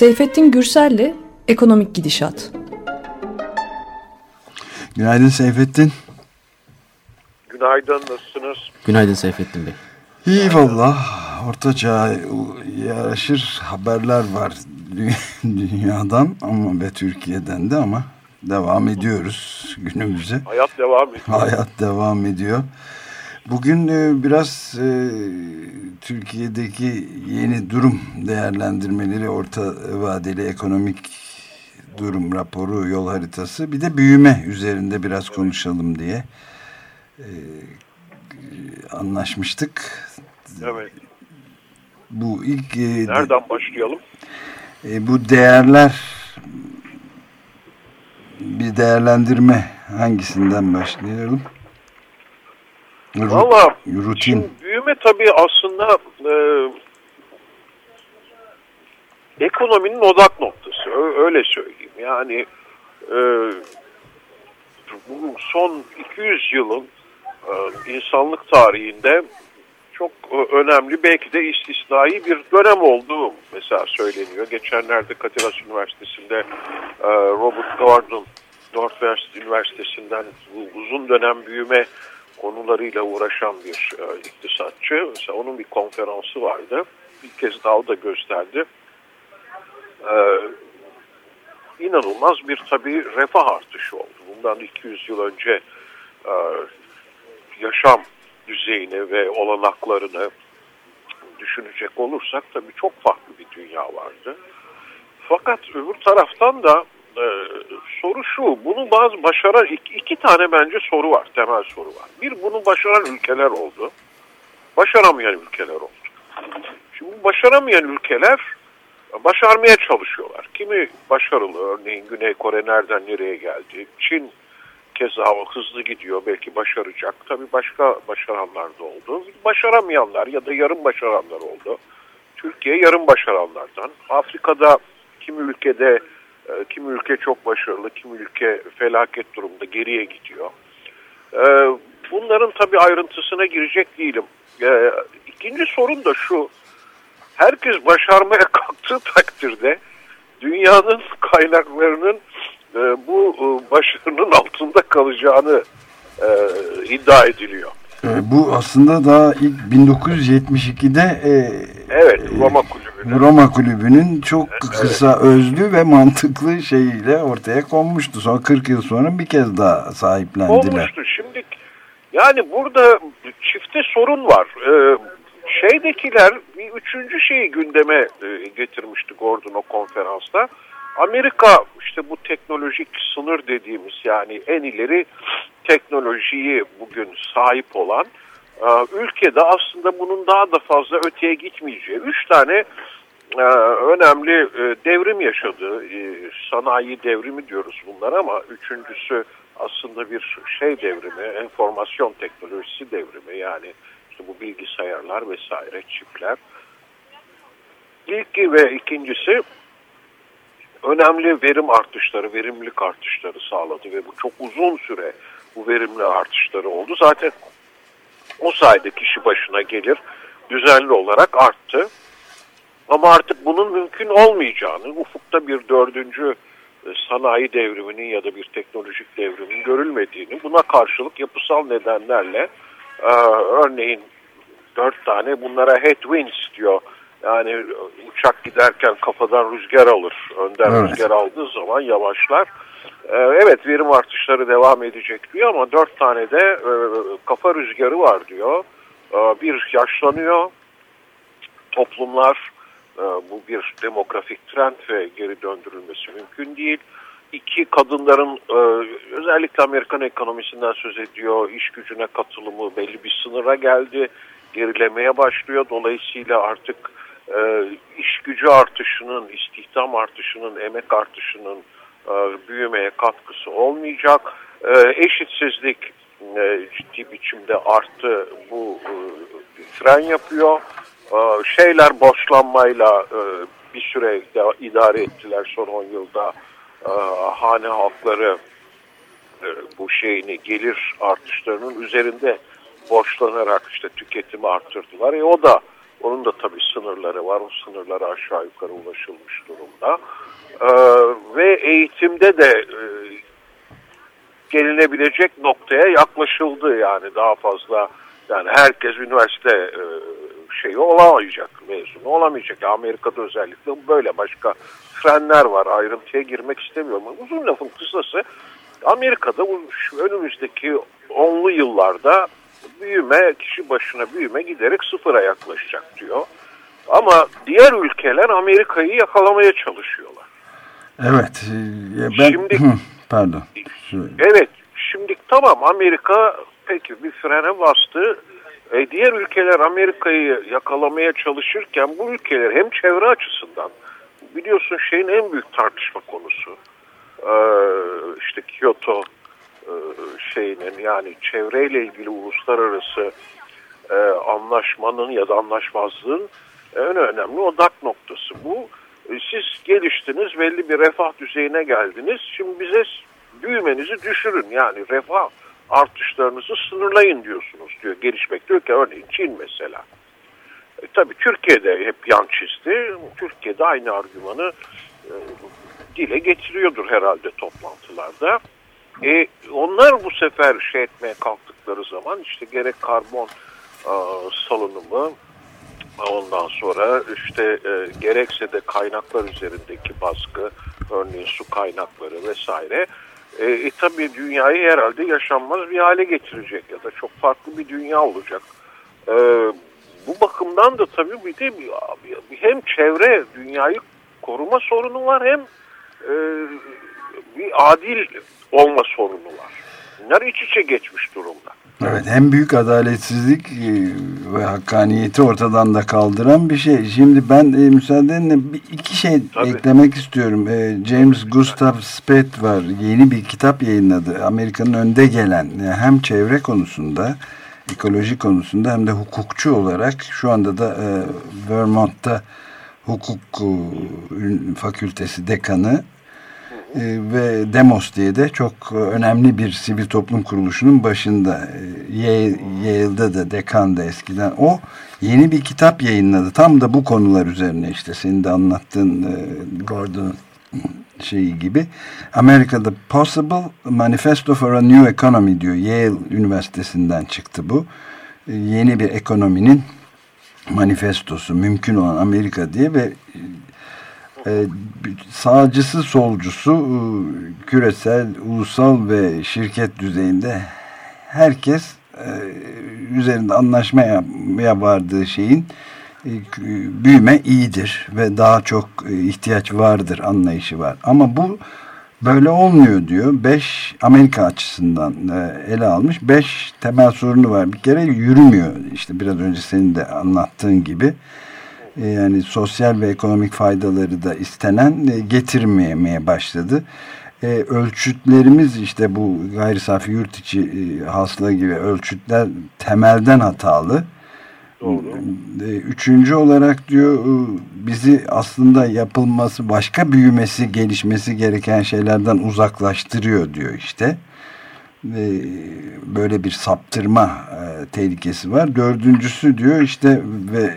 Seyfettin Gürsel'le Ekonomik Gidişat. Günaydın Seyfettin. Günaydın, nasılsınız? Günaydın Seyfettin Bey. İyi valla. Ortaçağ yaraşır haberler var dünyadan ama ve Türkiye'den de ama devam ediyoruz günümüze. Hayat devam ediyor. Hayat devam ediyor. Bugün e, biraz e, Türkiye'deki yeni durum değerlendirmeleri, orta vadeli ekonomik durum raporu, yol haritası bir de büyüme üzerinde biraz konuşalım diye e, anlaşmıştık. Evet. Bu ilk... Nereden başlayalım? bu değerler bir değerlendirme hangisinden başlayalım? Valla rutin. büyüme tabii aslında e, ekonominin odak noktası. Öyle söyleyeyim. Yani e, bu son 200 yılın e, insanlık tarihinde çok e, önemli belki de istisnai bir dönem olduğu mesela söyleniyor. Geçenlerde Katiras Üniversitesi'nde e, Robert Gordon Northwest Üniversitesi'nden uzun dönem büyüme konularıyla uğraşan bir e, iktisatçı. Mesela onun bir konferansı vardı. Bir kez daha da gösterdi. Ee, inanılmaz bir tabii refah artışı oldu. Bundan 200 yıl önce e, yaşam düzeyini ve olanaklarını düşünecek olursak tabii çok farklı bir dünya vardı. Fakat öbür taraftan da e, soru şu, bunu bazı başaran iki, iki tane bence soru var, temel soru var. Bir, bunu başaran ülkeler oldu. Başaramayan ülkeler oldu. Şimdi bu başaramayan ülkeler başarmaya çalışıyorlar. Kimi başarılı, örneğin Güney Kore nereden nereye geldi, Çin keza hızlı gidiyor, belki başaracak. Tabii başka başaranlar da oldu. Başaramayanlar ya da yarım başaranlar oldu. Türkiye yarım başaranlardan. Afrika'da kimi ülkede e, kimi ülke çok başarılı, kimi ülke felaket durumda geriye gidiyor. E, bunların tabii ayrıntısına girecek değilim. E, ikinci sorun da şu, herkes başarmaya kalktığı takdirde dünyanın kaynaklarının bu başarının altında kalacağını iddia ediliyor. Bu aslında daha ilk 1972'de e, evet Roma Kulübü'nün Roma Kulübü'nün çok evet. kısa özlü ve mantıklı şeyiyle ortaya konmuştu. Sonra 40 yıl sonra bir kez daha sahiplendiler. Olmuştu. Şimdi yani burada çifte sorun var. Ee, şeydekiler bir üçüncü şeyi gündeme e, getirmişti Gordon o konferansta. Amerika işte bu teknolojik sınır dediğimiz yani en ileri teknolojiyi bugün sahip olan ülkede aslında bunun daha da fazla öteye gitmeyeceği üç tane e, önemli e, devrim yaşadı. Sanayi devrimi diyoruz bunlar ama üçüncüsü aslında bir şey devrimi, enformasyon teknolojisi devrimi yani işte bu bilgisayarlar vesaire, çipler. İlki ve ikincisi önemli verim artışları, verimlilik artışları sağladı ve bu çok uzun süre bu verimli artışları oldu. Zaten o sayede kişi başına gelir düzenli olarak arttı. Ama artık bunun mümkün olmayacağını, ufukta bir dördüncü e, sanayi devriminin ya da bir teknolojik devrimin görülmediğini, buna karşılık yapısal nedenlerle e, örneğin dört tane bunlara headwinds diyor. Yani uçak giderken kafadan rüzgar alır. Önden evet. rüzgar aldığı zaman yavaşlar. Ee, evet verim artışları devam edecek diyor ama dört tane de e, kafa rüzgarı var diyor. Ee, bir yaşlanıyor toplumlar e, bu bir demografik trend ve geri döndürülmesi mümkün değil. İki kadınların e, özellikle Amerikan ekonomisinden söz ediyor. İş gücüne katılımı belli bir sınıra geldi. Gerilemeye başlıyor. Dolayısıyla artık iş gücü artışının, istihdam artışının, emek artışının büyümeye katkısı olmayacak. E, eşitsizlik e, ciddi biçimde arttı. Bu fren yapıyor. Şeyler boşlanmayla bir süre idare ettiler son 10 yılda. Hane halkları bu şeyini gelir artışlarının üzerinde borçlanarak işte tüketimi arttırdılar. E o da Onun da tabii sınırları var. O sınırlara aşağı yukarı ulaşılmış durumda. E, ve eğitimde de e, gelinebilecek noktaya yaklaşıldı yani daha fazla yani herkes üniversite e, şeyi olamayacak, mezunu olamayacak. Amerika'da özellikle böyle başka frenler var. Ayrıntıya girmek istemiyorum. Uzun lafın kısası Amerika'da önümüzdeki onlu yıllarda büyüme, kişi başına büyüme giderek sıfıra yaklaşacak diyor. Ama diğer ülkeler Amerika'yı yakalamaya çalışıyorlar. Evet. Ben, şimdi, pardon. Evet. Şimdi tamam Amerika peki bir frene bastı. E, diğer ülkeler Amerika'yı yakalamaya çalışırken bu ülkeler hem çevre açısından biliyorsun şeyin en büyük tartışma konusu e, işte Kyoto e, şeyinin yani çevreyle ilgili uluslararası e, anlaşmanın ya da anlaşmazlığın en önemli odak noktası bu. E, siz geliştiniz belli bir refah düzeyine geldiniz. Şimdi bize büyümenizi düşürün yani refah artışlarınızı sınırlayın diyorsunuz diyor. Gelişmekte ülke örneğin Çin mesela. E, tabii Türkiye'de hep yan çizdi. Türkiye'de aynı argümanı e, dile getiriyordur herhalde toplantılarda. E, onlar bu sefer şey etmeye kalktıkları zaman işte gerek karbon e, salınımı ondan sonra işte e, gerekse de kaynaklar üzerindeki baskı örneğin su kaynakları vesaire e, e, tabii dünyayı herhalde yaşanmaz bir hale getirecek ya da çok farklı bir dünya olacak. E, bu bakımdan da tabii bir de hem çevre dünyayı koruma sorunu var hem e, bir adil olma sorunu var. Bunlar iç içe geçmiş durumda. Evet hem büyük adaletsizlik e, ve hakkaniyeti ortadan da kaldıran bir şey. Şimdi ben e, müsaadenle bir, iki şey Tabii. eklemek istiyorum. E, James Gustav Speth var. Yeni bir kitap yayınladı. Amerika'nın önde gelen yani hem çevre konusunda ekoloji konusunda hem de hukukçu olarak şu anda da e, Vermont'ta hukuk e, fakültesi dekanı e, ve Demos diye de çok önemli bir sivil toplum kuruluşunun başında e, Yale'de de dekanda eskiden. O yeni bir kitap yayınladı. Tam da bu konular üzerine işte senin de anlattığın e, Gordon şeyi gibi. Amerika'da Possible Manifesto for a New Economy diyor. Yale Üniversitesi'nden çıktı bu. Yeni bir ekonominin manifestosu mümkün olan Amerika diye ve e, sağcısı solcusu e, küresel, ulusal ve şirket düzeyinde herkes e, üzerinde anlaşmaya vardığı şeyin e, büyüme iyidir ve daha çok ihtiyaç vardır anlayışı var. Ama bu böyle olmuyor diyor. Beş Amerika açısından ele almış. Beş temel sorunu var. Bir kere yürümüyor. İşte biraz önce senin de anlattığın gibi. Yani sosyal ve ekonomik faydaları da istenen e, getirmemeye başladı. E, ölçütlerimiz işte bu gayri safi yurt içi e, hasıla gibi ölçütler temelden hatalı. Doğru. E, üçüncü olarak diyor e, bizi aslında yapılması başka büyümesi gelişmesi gereken şeylerden uzaklaştırıyor diyor işte. Böyle bir saptırma tehlikesi var. Dördüncüsü diyor işte ve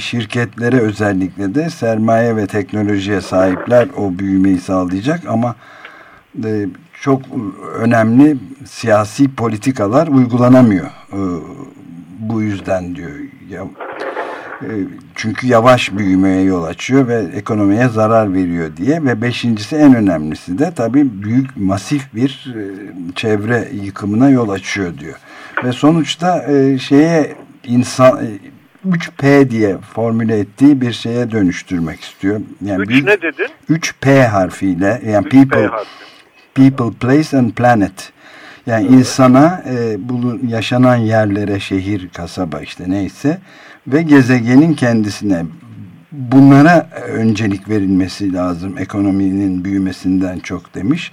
şirketlere özellikle de sermaye ve teknolojiye sahipler o büyümeyi sağlayacak ama e, çok önemli siyasi politikalar uygulanamıyor. E, bu yüzden diyor. E, çünkü yavaş büyümeye yol açıyor ve ekonomiye zarar veriyor diye ve beşincisi en önemlisi de tabii büyük masif bir çevre yıkımına yol açıyor diyor. Ve sonuçta şeye insan 3P diye formüle ettiği bir şeye dönüştürmek istiyor. Yani 3 büyük, ne dedin? 3P harfiyle yani people, harfi. people, place and planet. Yani evet. insana e, bulun, yaşanan yerlere, şehir, kasaba işte neyse ve gezegenin kendisine bunlara öncelik verilmesi lazım ekonominin büyümesinden çok demiş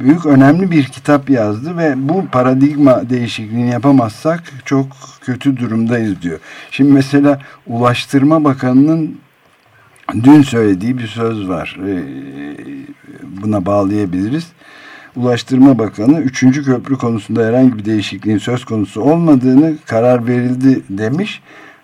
büyük önemli bir kitap yazdı ve bu paradigma değişikliğini yapamazsak çok kötü durumdayız diyor. Şimdi mesela Ulaştırma Bakanı'nın dün söylediği bir söz var. Ee, buna bağlayabiliriz. Ulaştırma Bakanı 3. köprü konusunda herhangi bir değişikliğin söz konusu olmadığını karar verildi demiş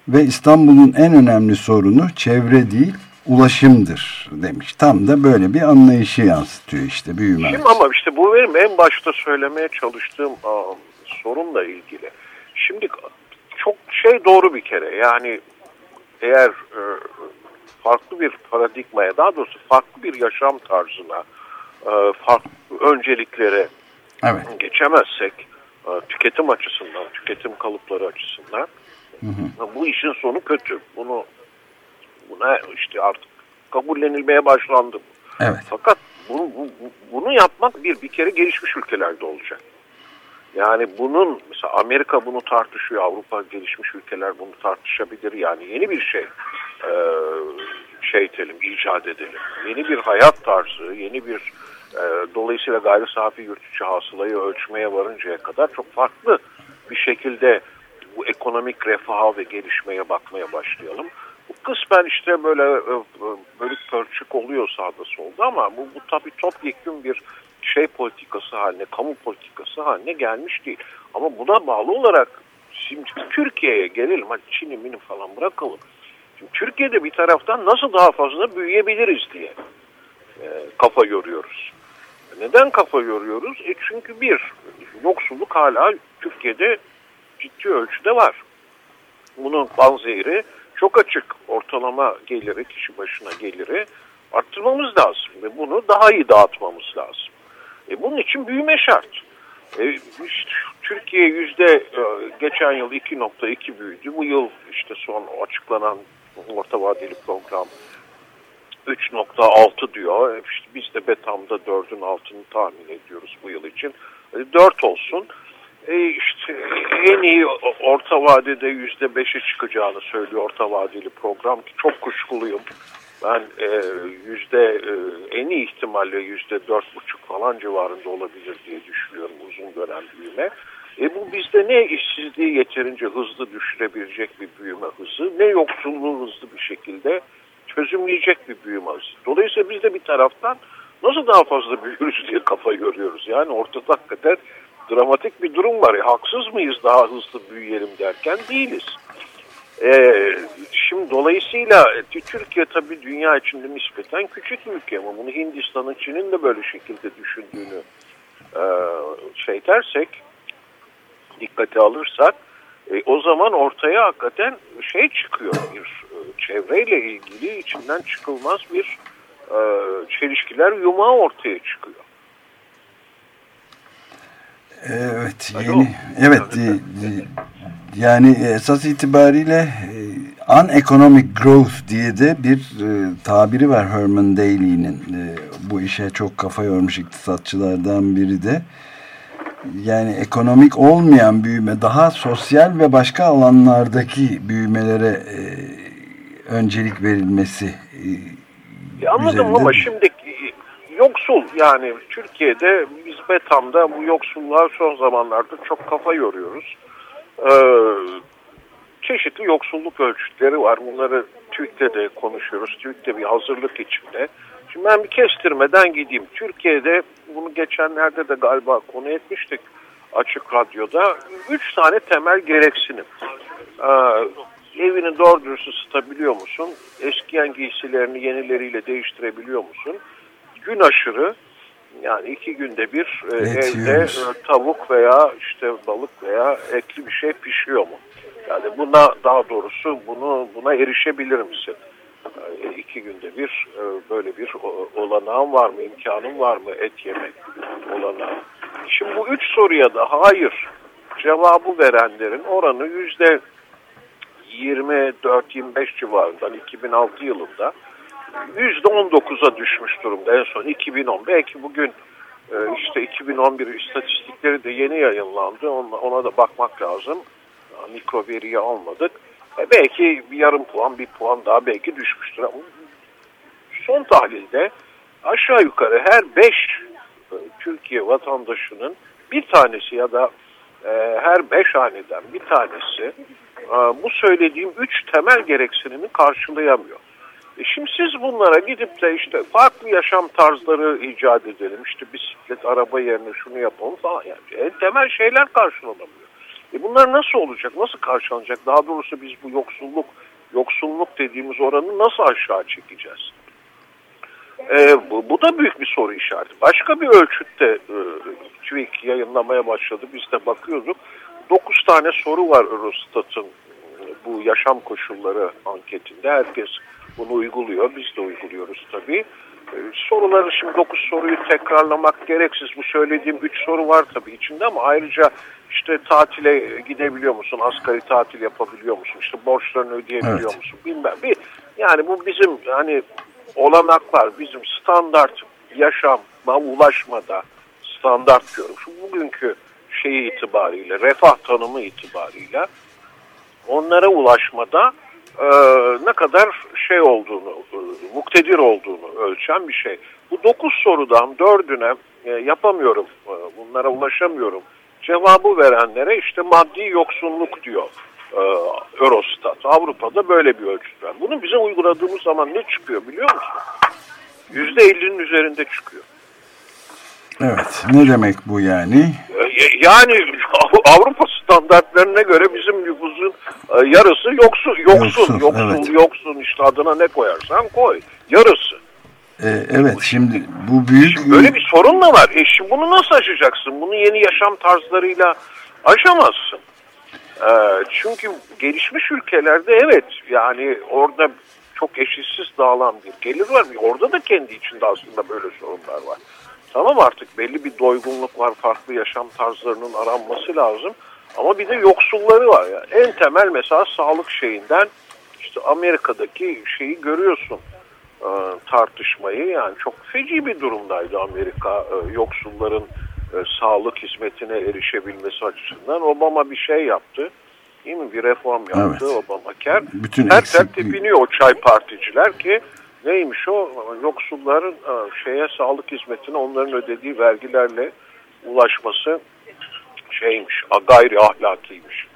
ve İstanbul'un en önemli sorunu çevre değil ulaşımdır demiş. Tam da böyle bir anlayışı yansıtıyor işte büyüme. Şimdi ama işte bu benim en başta söylemeye çalıştığım aa, sorunla ilgili. Şimdi çok şey doğru bir kere yani eğer e, farklı bir paradigmaya daha doğrusu farklı bir yaşam tarzına e, farklı önceliklere evet. geçemezsek e, tüketim açısından, tüketim kalıpları açısından hı hı. bu işin sonu kötü. Bunu buna işte artık kabullenilmeye başlandı. Evet. Fakat bunu, bu, bunu yapmak bir bir kere gelişmiş ülkelerde olacak. Yani bunun mesela Amerika bunu tartışıyor, Avrupa gelişmiş ülkeler bunu tartışabilir. Yani yeni bir şey e, şey edelim, icat edelim. Yeni bir hayat tarzı, yeni bir e, dolayısıyla gayri safi yurt içi hasılayı ölçmeye varıncaya kadar çok farklı bir şekilde bu ekonomik refaha ve gelişmeye bakmaya başlayalım. Kısmen işte böyle e, e, bölük pörçük oluyor sağda solda ama bu, bu tabii topyekun bir şey politikası haline, kamu politikası haline gelmiş değil. Ama buna bağlı olarak şimdi Türkiye'ye gelelim. Hadi Çin'i mini falan bırakalım. Şimdi Türkiye'de bir taraftan nasıl daha fazla büyüyebiliriz diye e, kafa yoruyoruz. Neden kafa yoruyoruz? E çünkü bir, yoksulluk hala Türkiye'de ciddi ölçüde var. Bunun banzehiri çok açık. Ortalama geliri, kişi başına geliri arttırmamız lazım ve bunu daha iyi dağıtmamız lazım. E, bunun için büyüme şart. E, işte, Türkiye yüzde e, geçen yıl 2.2 büyüdü. Bu yıl işte son açıklanan orta vadeli program 3.6 diyor. İşte biz de Betam'da 4'ün altını tahmin ediyoruz bu yıl için. E, 4 olsun. E işte en iyi orta vadede %5'e çıkacağını söylüyor orta vadeli program ki çok kuşkuluyum. Ben e, yüzde e, en iyi ihtimalle yüzde dört buçuk falan civarında olabilir diye düşünüyorum uzun dönem büyüme. E bu bizde ne işsizliği yeterince hızlı düşürebilecek bir büyüme hızı ne yoksulluğu hızlı bir şekilde çözümleyecek bir büyüme hızı. Dolayısıyla biz de bir taraftan nasıl daha fazla büyürüz diye kafa görüyoruz. Yani ortada hakikaten dramatik bir durum var. E, haksız mıyız daha hızlı büyüyelim derken değiliz. Ee, şimdi dolayısıyla e, Türkiye tabii dünya içinde nispeten küçük bir ülke ama bunu Hindistan'ın, Çin'in de böyle şekilde düşündüğünü e, şey dersek, dikkate alırsak e, o zaman ortaya hakikaten şey çıkıyor bir e, çevreyle ilgili içinden çıkılmaz bir e, çelişkiler yumağı ortaya çıkıyor. Evet yeni evet yani esas itibariyle uneconomic growth diye de bir tabiri var Herman Daly'nin bu işe çok kafa yormuş iktisatçılardan biri de. Yani ekonomik olmayan büyüme daha sosyal ve başka alanlardaki büyümelere e, öncelik verilmesi e, anladım ama şimdi yoksul yani Türkiye'de biz Betam'da bu yoksulluğa son zamanlarda çok kafa yoruyoruz. Ee, çeşitli yoksulluk ölçütleri var. Bunları TÜİK'te de konuşuyoruz. TÜİK'te bir hazırlık içinde. Şimdi ben bir kestirmeden gideyim. Türkiye'de bunu geçenlerde de galiba konu etmiştik açık radyoda. Üç tane temel gereksinim. Ee, evini doğru dürüst ısıtabiliyor musun? Eskiyen giysilerini yenileriyle değiştirebiliyor musun? Gün aşırı yani iki günde bir e, evde e, tavuk veya işte balık veya etli bir şey pişiyor mu? Yani buna daha doğrusu bunu buna erişebilir misin? E, iki günde bir e, böyle bir olanağın var mı, imkanın var mı et yemek olanağı? Şimdi bu üç soruya da hayır cevabı verenlerin oranı yüzde 24-25 civarından 2006 yılında %19'a düşmüş durumda en son 2010. Belki bugün e, işte 2011 istatistikleri de yeni yayınlandı. Ona, da bakmak lazım. Mikro veriyi almadık. E belki bir yarım puan, bir puan daha belki düşmüştür. Son tahlilde aşağı yukarı her beş e, Türkiye vatandaşının bir tanesi ya da her beş haneden bir tanesi bu söylediğim üç temel gereksinimi karşılayamıyor. E şimdi siz bunlara gidip de işte farklı yaşam tarzları icat edelim. İşte bisiklet, araba yerine şunu yapalım falan. Yani en temel şeyler karşılanamıyor. E bunlar nasıl olacak? Nasıl karşılanacak? Daha doğrusu biz bu yoksulluk, yoksulluk dediğimiz oranı nasıl aşağı çekeceğiz? E, bu, bu da büyük bir soru işareti. Başka bir ölçütte e, TÜİK yayınlamaya başladı. Biz de bakıyorduk. 9 tane soru var Eurostat'ın bu yaşam koşulları anketinde. Herkes bunu uyguluyor. Biz de uyguluyoruz tabii. Ee, soruları şimdi 9 soruyu tekrarlamak gereksiz. Bu söylediğim 3 soru var tabii içinde ama ayrıca işte tatile gidebiliyor musun? Asgari tatil yapabiliyor musun? İşte borçlarını ödeyebiliyor evet. musun? Bilmem. Bir, yani bu bizim hani olanaklar, bizim standart yaşama ulaşmada standart diyorum. Şu bugünkü şeyi itibariyle, refah tanımı itibariyle onlara ulaşmada e, ne kadar şey olduğunu, e, muktedir olduğunu ölçen bir şey. Bu dokuz sorudan dördüne e, yapamıyorum, e, bunlara ulaşamıyorum. Cevabı verenlere işte maddi yoksunluk diyor e, Eurostat. Avrupa'da böyle bir ölçüt var. Bunu bize uyguladığımız zaman ne çıkıyor biliyor musun? Yüzde ellinin üzerinde çıkıyor. Evet. Ne demek bu yani? E, yani Avrupa standartlarına göre bizim nüfusun e, yarısı yoksun, yoksun, yoksun, yoksun, evet. yoksun işte adına ne koyarsan koy. Yarısı. Ee, evet şimdi bu büyük... Şimdi böyle bir sorun da var. E şimdi bunu nasıl aşacaksın? Bunu yeni yaşam tarzlarıyla aşamazsın. Ee, çünkü gelişmiş ülkelerde evet yani orada çok eşitsiz dağılan bir gelir var. Orada da kendi içinde aslında böyle sorunlar var. Tamam artık belli bir doygunluk var, farklı yaşam tarzlarının aranması lazım. Ama bir de yoksulları var. Yani. En temel mesela sağlık şeyinden işte Amerika'daki şeyi görüyorsun e, tartışmayı. Yani çok feci bir durumdaydı Amerika e, yoksulların e, sağlık hizmetine erişebilmesi açısından. Obama bir şey yaptı. Değil mi? Bir reform yaptı evet. Obamacare. Bütün her her tepiniyor o çay particiler ki neymiş o? Yoksulların e, şeye sağlık hizmetine onların ödediği vergilerle ulaşması şeymiş, gayri ahlakiymiş.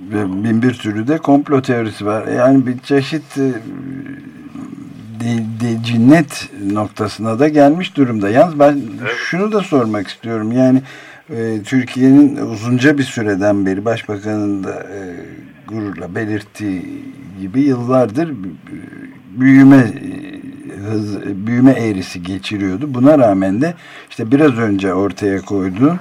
Ve bin bir türlü de komplo teorisi var. Yani bir çeşit e, de, de, cinnet noktasına da gelmiş durumda. Yalnız ben evet. şunu da sormak istiyorum. Yani e, Türkiye'nin uzunca bir süreden beri başbakanın da e, gururla belirttiği gibi yıllardır büyüme hız, büyüme eğrisi geçiriyordu. Buna rağmen de işte biraz önce ortaya koyduğu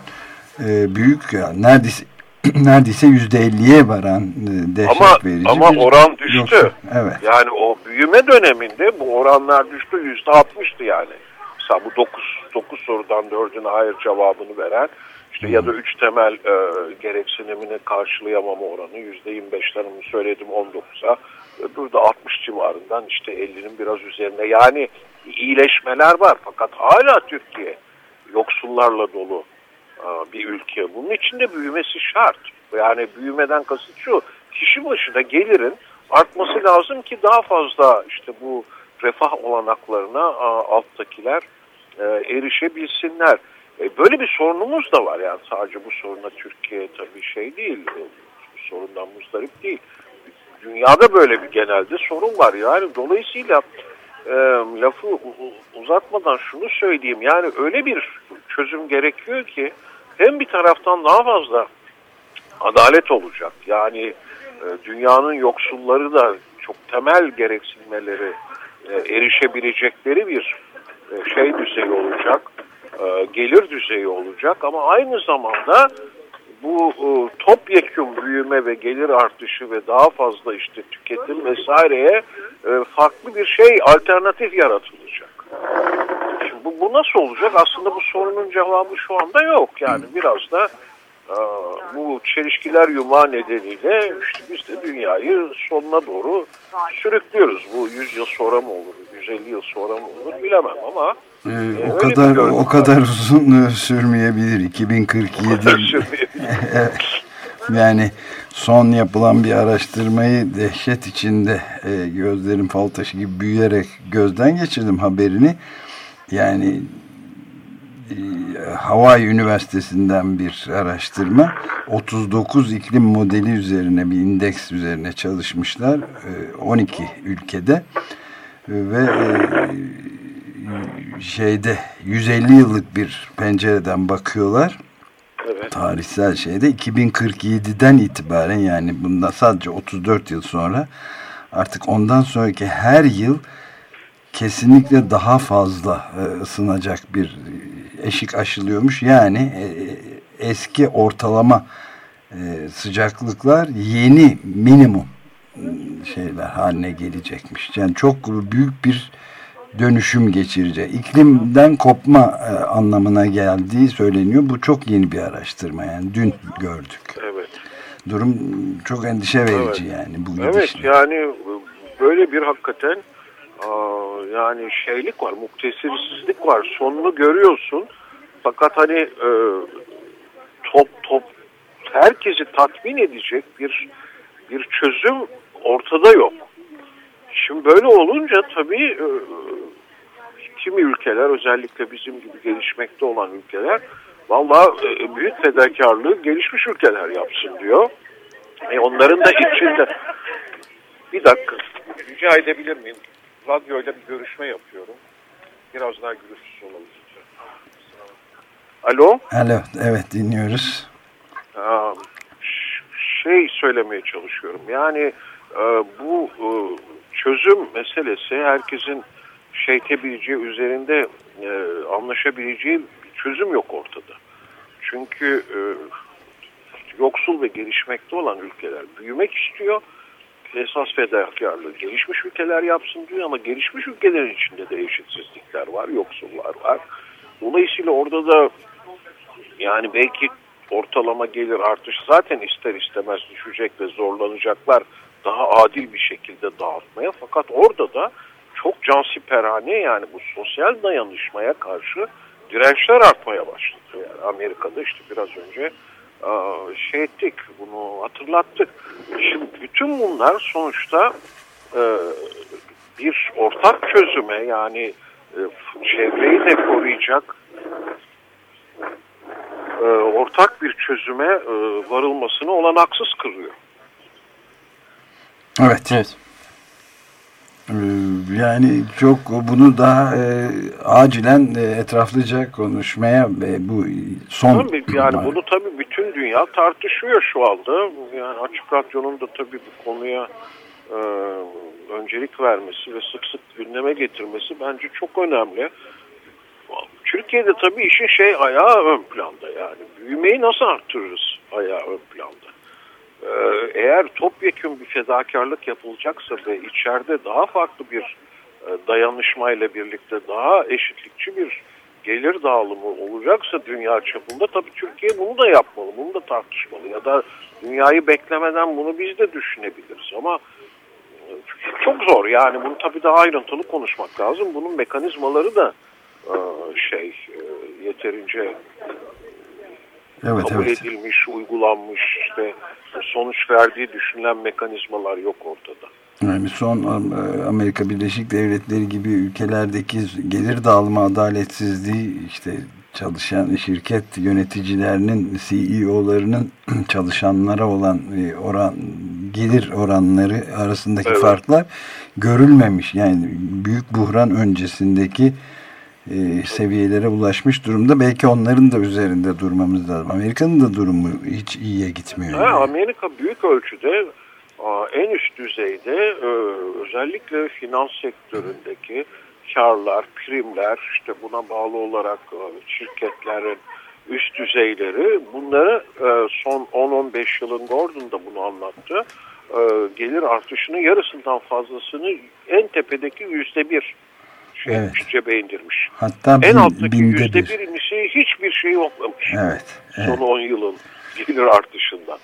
e, büyük ya neredeyse neredeyse yüzde elliye varan e, dehşet ama, verici ama bir oran düştü. Yoksa, evet. Yani o büyüme döneminde bu oranlar düştü yüzde altmıştı yani. Mesela bu dokuz, dokuz sorudan dördüne hayır cevabını veren işte ya da hmm. üç temel e, gereksinimini karşılayamama oranı yüzde yirmi beşten söyledim on dokuza burada 60 civarından işte 50'nin biraz üzerinde. Yani iyileşmeler var fakat hala Türkiye yoksullarla dolu bir ülke. Bunun için de büyümesi şart. Yani büyümeden kasıt şu, kişi başına gelirin artması lazım ki daha fazla işte bu refah olanaklarına alttakiler e, erişebilsinler. E, böyle bir sorunumuz da var yani sadece bu soruna Türkiye tabii şey değil, e, sorundan muzdarip değil dünyada böyle bir genelde sorun var. Yani dolayısıyla e, lafı uzatmadan şunu söyleyeyim. Yani öyle bir çözüm gerekiyor ki hem bir taraftan daha fazla adalet olacak. Yani e, dünyanın yoksulları da çok temel gereksinmeleri e, erişebilecekleri bir e, şey düzeyi olacak. E, gelir düzeyi olacak ama aynı zamanda bu e, topyekun büyüme ve gelir artışı ve daha fazla işte tüketim vesaireye e, farklı bir şey alternatif yaratılacak. Şimdi bu, bu nasıl olacak? Aslında bu sorunun cevabı şu anda yok. Yani biraz da e, bu çelişkiler yumağı nedeniyle işte biz de dünyayı sonuna doğru sürüklüyoruz. Bu 100 yıl sonra mı olur, 150 yıl sonra mı olur bilemem ama ee, ee, o kadar o kadar uzun sürmeyebilir. 2047 yani son yapılan bir araştırmayı dehşet içinde e, gözlerim fal taşı gibi büyüyerek gözden geçirdim haberini. Yani e, Hawaii Üniversitesi'nden bir araştırma. 39 iklim modeli üzerine bir indeks üzerine çalışmışlar e, 12 ülkede. Ve e, şeyde 150 yıllık bir pencereden bakıyorlar. Evet. Tarihsel şeyde 2047'den itibaren yani bundan sadece 34 yıl sonra artık ondan sonraki her yıl kesinlikle daha fazla e, ısınacak bir eşik aşılıyormuş. Yani e, eski ortalama e, sıcaklıklar yeni minimum şeyler haline gelecekmiş. Yani çok büyük bir dönüşüm geçirecek. İklimden kopma e, anlamına geldiği söyleniyor. Bu çok yeni bir araştırma yani dün gördük. Evet. Durum çok endişe verici evet. yani bu Evet gidişle. yani böyle bir hakikaten yani şeylik var, muktesirsizlik var. Sonunu görüyorsun. Fakat hani e, top top herkesi tatmin edecek bir bir çözüm ortada yok. Şimdi böyle olunca tabii e, kimi ülkeler özellikle bizim gibi gelişmekte olan ülkeler valla e, büyük fedakarlığı gelişmiş ülkeler yapsın diyor. E onların da içinde bir dakika rica edebilir miyim? Radyoyla bir görüşme yapıyorum. Biraz daha gürültüsü olalım. Alo? Alo, evet dinliyoruz. Şey söylemeye çalışıyorum. Yani e, bu e, çözüm meselesi herkesin şey tebileceği üzerinde e, anlaşabileceği bir çözüm yok ortada. Çünkü yoksul ve gelişmekte olan ülkeler büyümek istiyor. Esas fedakarlığı gelişmiş ülkeler yapsın diyor ama gelişmiş ülkelerin içinde de eşitsizlikler var, yoksullar var. Dolayısıyla orada da yani belki ortalama gelir artışı zaten ister istemez düşecek ve zorlanacaklar daha adil bir şekilde dağıtmaya. Fakat orada da çok cansiperhane yani bu sosyal dayanışmaya karşı dirençler artmaya başladı. Yani Amerika'da işte biraz önce şey ettik, bunu hatırlattık. Şimdi bütün bunlar sonuçta bir ortak çözüme yani çevreyi de koruyacak ortak bir çözüme varılmasını olanaksız kılıyor. Evet. Evet. Ee, yani çok bunu daha e, acilen e, etraflıca konuşmaya ve bu son... Tabii yani bunu tabii bütün dünya tartışıyor şu anda. Yani Açık Radyo'nun da tabii bu konuya e, öncelik vermesi ve sık sık gündeme getirmesi bence çok önemli. Türkiye'de tabii işin şey ayağı ön planda yani. Büyümeyi nasıl arttırırız ayağı ön planda. Eğer topyekun bir fedakarlık yapılacaksa ve içeride daha farklı bir e, dayanışmayla birlikte daha eşitlikçi bir gelir dağılımı olacaksa dünya çapında tabii Türkiye bunu da yapmalı, bunu da tartışmalı. Ya da dünyayı beklemeden bunu biz de düşünebiliriz. Ama e, çok zor. Yani bunu tabii daha ayrıntılı konuşmak lazım. Bunun mekanizmaları da e, şey yeterince evet, kabul evet. edilmiş, uygulanmış işte sonuç verdiği düşünülen mekanizmalar yok ortada. Yani son e, Amerika Birleşik Devletleri gibi ülkelerdeki gelir dağılımı adaletsizliği işte çalışan şirket yöneticilerinin CEO'larının çalışanlara olan e, oran gelir oranları arasındaki evet. farklar görülmemiş. Yani büyük buhran öncesindeki e, seviyelere ulaşmış durumda. Belki onların da üzerinde durmamız lazım. Amerika'nın da durumu hiç iyiye gitmiyor. Yani. Amerika büyük ölçüde en üst düzeyde e, özellikle finans sektöründeki karlar, primler, işte buna bağlı olarak e, şirketlerin üst düzeyleri bunları son 10-15 yılın Gordon bunu anlattı. Gelir artışının yarısından fazlasını en tepedeki yüzde bir şey evet. cebe indirmiş. Hatta en alttaki yüzde bir inişi hiçbir şey yoklamış. Evet, evet. Son 10 yılın gelir artışından.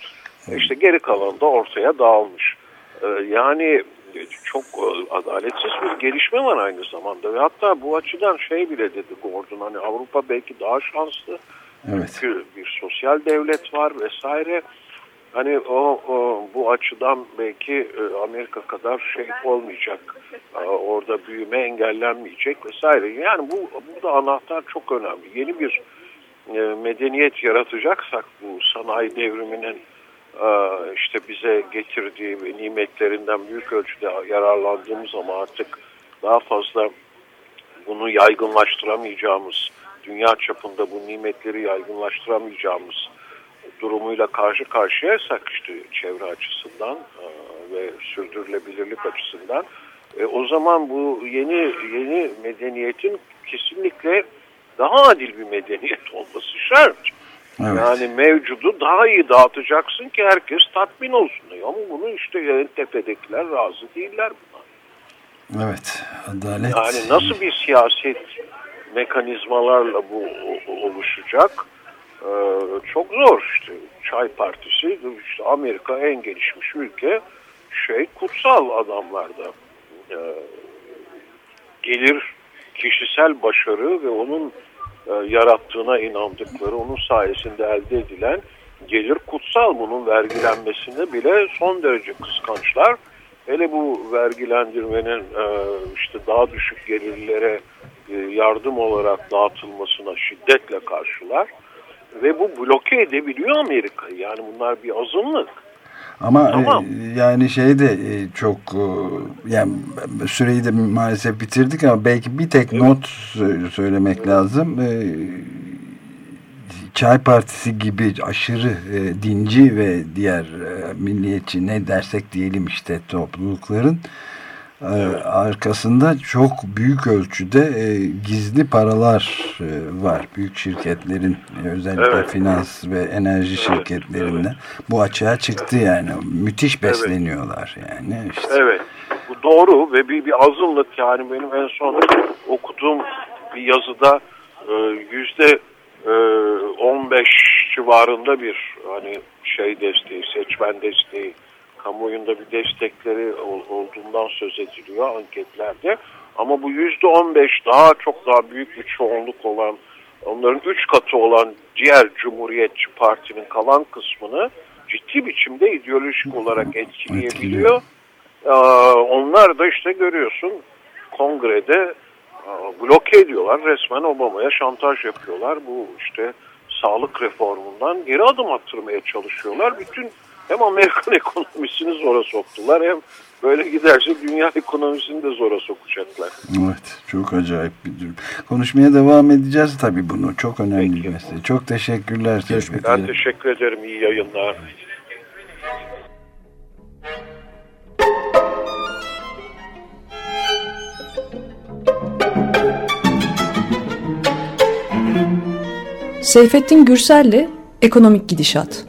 Evet. İşte geri kalan da ortaya dağılmış. Ee, yani çok e, adaletsiz bir gelişme var aynı zamanda ve hatta bu açıdan şey bile dedi Gordon hani Avrupa belki daha şanslı. Evet. Çünkü bir sosyal devlet var vesaire. Hani o, o bu açıdan belki e, Amerika kadar şey olmayacak. E, orada büyüme engellenmeyecek vesaire. Yani bu burada anahtar çok önemli. Yeni bir e, medeniyet yaratacaksak bu sanayi devriminin işte bize getirdiği nimetlerinden büyük ölçüde yararlandığımız ama artık daha fazla bunu yaygınlaştıramayacağımız, dünya çapında bu nimetleri yaygınlaştıramayacağımız durumuyla karşı karşıyaysak işte çevre açısından e, ve sürdürülebilirlik açısından e, o zaman bu yeni yeni medeniyetin kesinlikle daha adil bir medeniyet olması şart. Evet. Yani mevcudu daha iyi dağıtacaksın ki herkes tatmin olsun. Ama bunu işte en tepedekiler razı değiller buna. Evet, adalet. Yani nasıl bir siyaset mekanizmalarla bu oluşacak? Ee, çok zor işte. Çay Partisi, işte Amerika en gelişmiş ülke, şey kutsal adamlarda. Ee, gelir, kişisel başarı ve onun e, yarattığına inandıkları, onun sayesinde elde edilen gelir kutsal. Bunun vergilenmesinde bile son derece kıskançlar. Hele bu vergilendirmenin e, işte daha düşük gelirlere e, yardım olarak dağıtılmasına şiddetle karşılar. Ve bu bloke edebiliyor Amerika'yı. Yani bunlar bir azınlık. Ama tamam. e, yani şey de e, çok e, yani süreyi de maalesef bitirdik ama belki bir tek not söylemek lazım. E, Çay Partisi gibi aşırı e, dinci ve diğer e, milliyetçi ne dersek diyelim işte toplulukların e, evet. Arkasında çok büyük ölçüde e, gizli paralar e, var. Büyük şirketlerin e, özellikle evet. finans ve enerji evet. şirketlerinden. Evet. Bu açığa çıktı yani. Müthiş besleniyorlar evet. yani. Işte. Evet. Bu doğru ve bir, bir azınlık yani benim en son okuduğum bir yazıda yüzde 15 e, civarında bir hani şey desteği, seçmen desteği, kamuoyunda bir destekleri olduğundan söz ediliyor anketlerde. Ama bu yüzde 15 daha çok daha büyük bir çoğunluk olan, onların üç katı olan diğer Cumhuriyetçi Parti'nin kalan kısmını ciddi biçimde ideolojik olarak etkileyebiliyor. Ee, onlar da işte görüyorsun kongrede bloke ediyorlar. Resmen Obama'ya şantaj yapıyorlar. Bu işte sağlık reformundan geri adım attırmaya çalışıyorlar. Bütün hem Amerikan ekonomisini zora soktular hem böyle giderse dünya ekonomisini de zora sokacaklar. Evet çok acayip bir durum. Konuşmaya devam edeceğiz tabii bunu. Çok önemli Peki. bir mesele. Çok teşekkürler. Görüşmek ben teşekkür ederim. İyi yayınlar. Seyfettin Gürsel'le Ekonomik Gidişat.